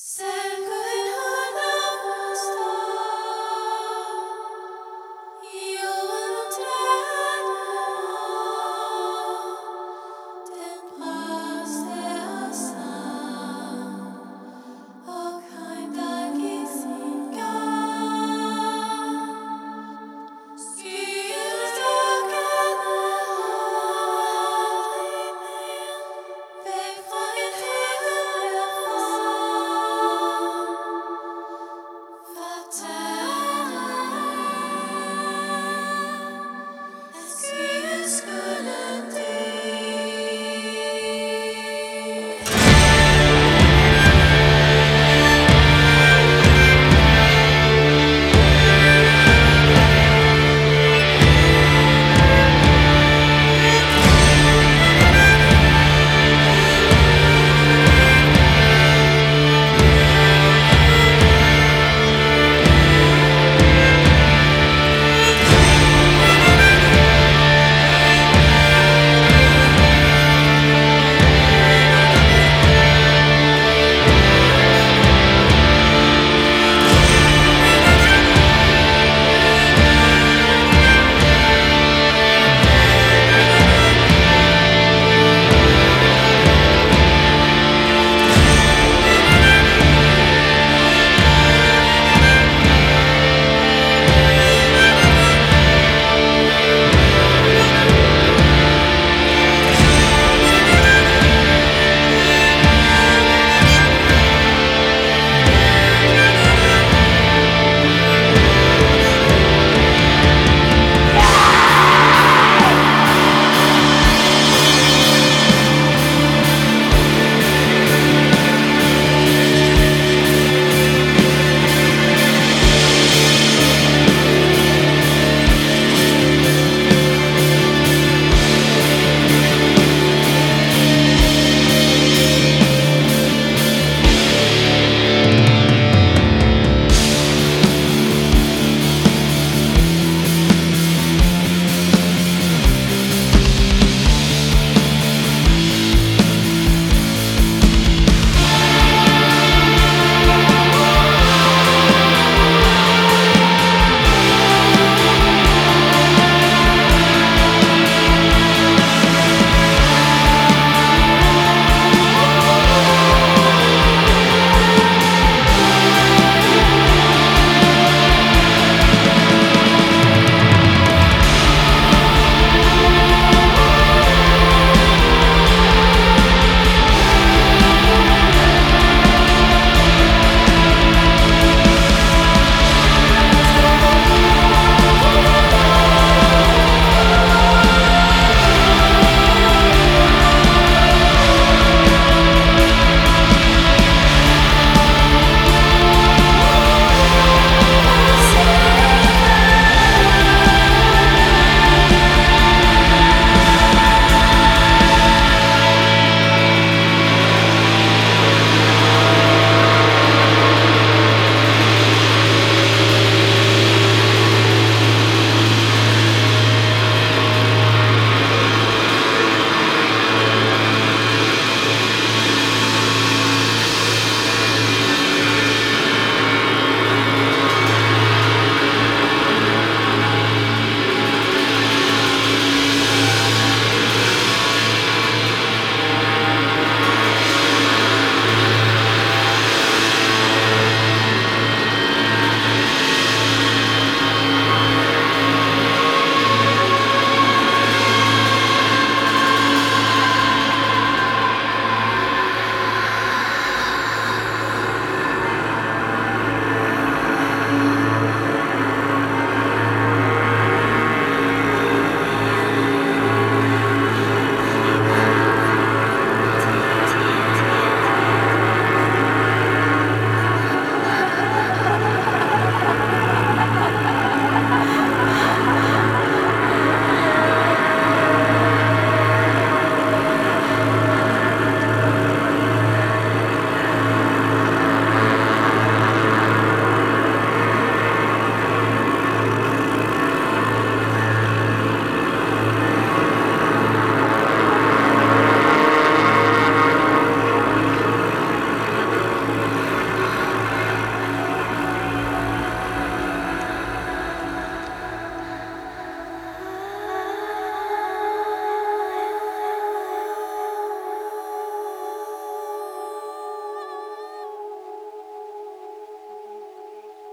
So